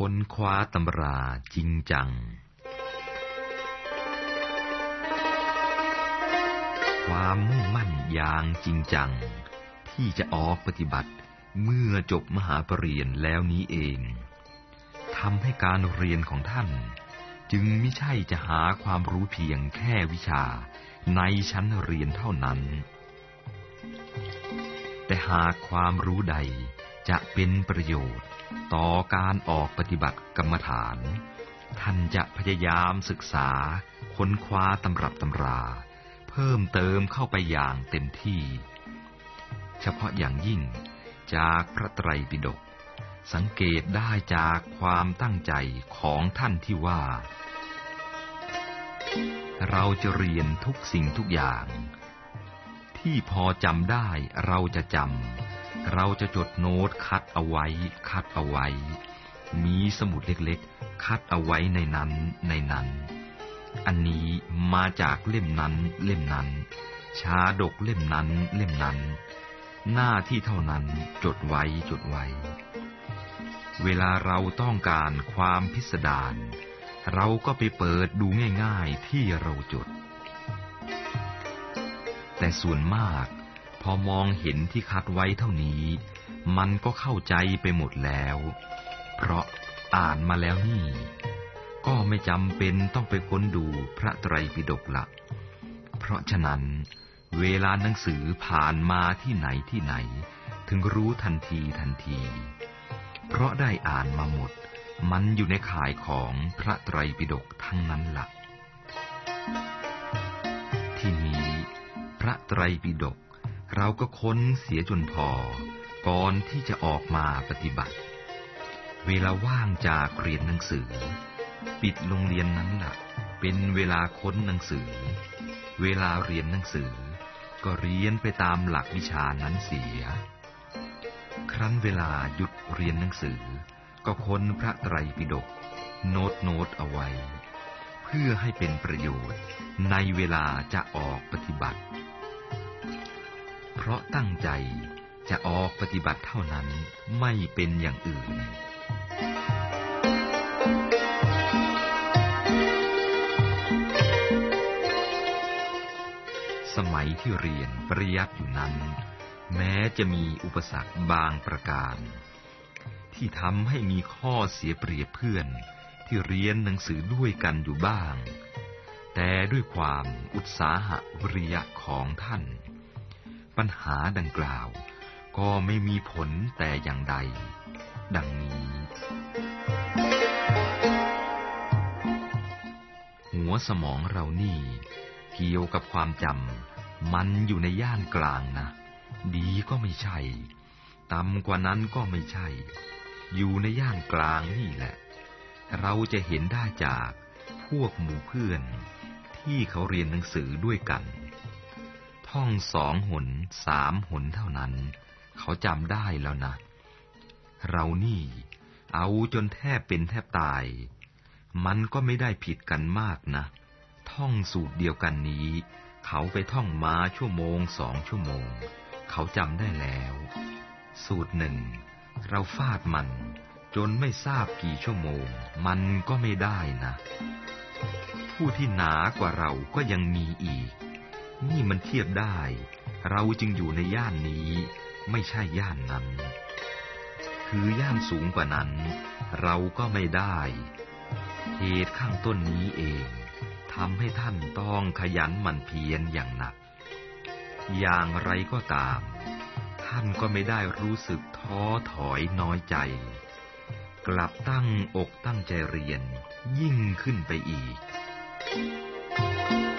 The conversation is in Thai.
ค้นคว้าตำราจริงจัง ความมุ่งมั่นอย่างจริงจัง ที่จะออกปฏิบัติเมื่อจบมหาปรริญญาแล้วนี้เองทำให้การเรียนของท่าน จึงไม่ใช่จะหาความรู้เพียงแค่วิชาในชั้นเรียนเท่านั้น แต่หากความรู้ใด จะเป็นประโยชน์ ต่อการออกปฏิบัติกรรมฐาน ท่านจะพยายามศึกษา ค้นคว้าตำรับตำรา เพิ่มเติมเข้าไปอย่างเต็มที่ เฉพาะอย่างยิ่งจากพระไตรปิฎกสังเกตได้จากความตั้งใจของท่านที่ว่า เราจะเรียนทุกสิ่งทุกอย่าง ที่พอจำได้เราจะจำ เราจะจดโน้ตคัดเอาไว้ คัดเอาไว้ มีสมุดเล็กๆ คัดเอาไว้ในนั้นในนั้น อันนี้มาจากเล่มนั้นเล่มนั้น ชาดกเล่มนั้นเล่มนั้น หน้าที่เท่านั้นจดไว้จดไว้ เวลาเราต้องการความพิสดารเราก็ไปเปิดดูง่าย ๆที่เราจด แต่ส่วนมาก อมองเห็นที่คัดไว้เท่านี้ มันก็เข้าใจไปหมดแล้ว เพราะอ่านมาแล้วนี่ ก็ไม่จำเป็นต้องไปค้นดูพระไตรปิฎกละเพราะฉะนั้น เวลาหนังสือผ่านมาที่ไหนที่ไหน ถึงรู้ทันทีทันที เพราะได้อ่านมาหมด มันอยู่ในข่ายของพระไตรปิฎกทั้งนั้นละ่ะ ที่นี้พระไตรปิฎก เราก็ค้นเสียจนพอ ก่อนที่จะออกมาปฏิบัติ เวลาว่างจากเรียนหนังสือ ปิดโรงเรียนนั้นละ่ะ เป็นเวลาค้นหนังสือ เวลาเรียนหนังสือ ก็เรียนไปตามหลักวิชานั้นเสีย ครั้นเวลาหยุดเรียนหนังสือ ก็ค้นพระไตรปิฎกโน้ตโน้ตเอาไว้ เพื่อให้เป็นประโยชน์ในเวลาจะออกปฏิบัติ ราะตั้งใจจะออกปฏิบัติเท่านั้นไม่เป็นอย่างอื่น สมัยที่เรียนปริยัติอยู่นั้น แม้จะมีอุปสรรคบางประการ ที่ทำให้มีข้อเสียเปรียบเพื่อนที่เรียนหนังสือด้วยกันอยู่บ้าง แต่ด้วยความอุตสาหะวิริยะของท่าน ปัญหาดังกล่าว ก็ไม่มีผลแต่อย่างใด ดังนี้ หัวสมองเรานี่เกี่ยวกับความจำมันอยู่ในย่านกลางนะ ดีก็ไม่ใช่ ต่ำกว่านั้นก็ไม่ใช่ อยู่ในย่านกลางนี่แหละ เราจะเห็นได้จากพวกหมู่เพื่อนที่เขาเรียนหนังสือด้วยกัน ท่องสองหนสามหนเท่านั้น เขาจำได้แล้วนะ เรานี่ เอาจนแทบเป็นแทบตาย มันก็ไม่ได้ผิดกันมากนะ ท่องสูตรเดียวกันนี้ เขาไปท่องมาชั่วโมงสองชั่วโมง เขาจำได้แล้ว สูตรหนึ่ง เราฟาดมัน จนไม่ทราบกี่ชั่วโมง มันก็ไม่ได้นะ ผู้ที่หนากว่าเราก็ยังมีอีก นี่มันเทียบได้ เราจึงอยู่ในย่านนี้ ไม่ใช่ย่านนั้น คือย่านสูงกว่านั้น เราก็ไม่ได้ เหตุข้างต้นนี้เองทำให้ท่านต้องขยันหมั่นเพียรอย่างหนัก อย่างไรก็ตาม ท่านก็ไม่ได้รู้สึกท้อถอยน้อยใจ กลับตั้งอกตั้งใจเรียนยิ่งขึ้นไปอีก Thank you.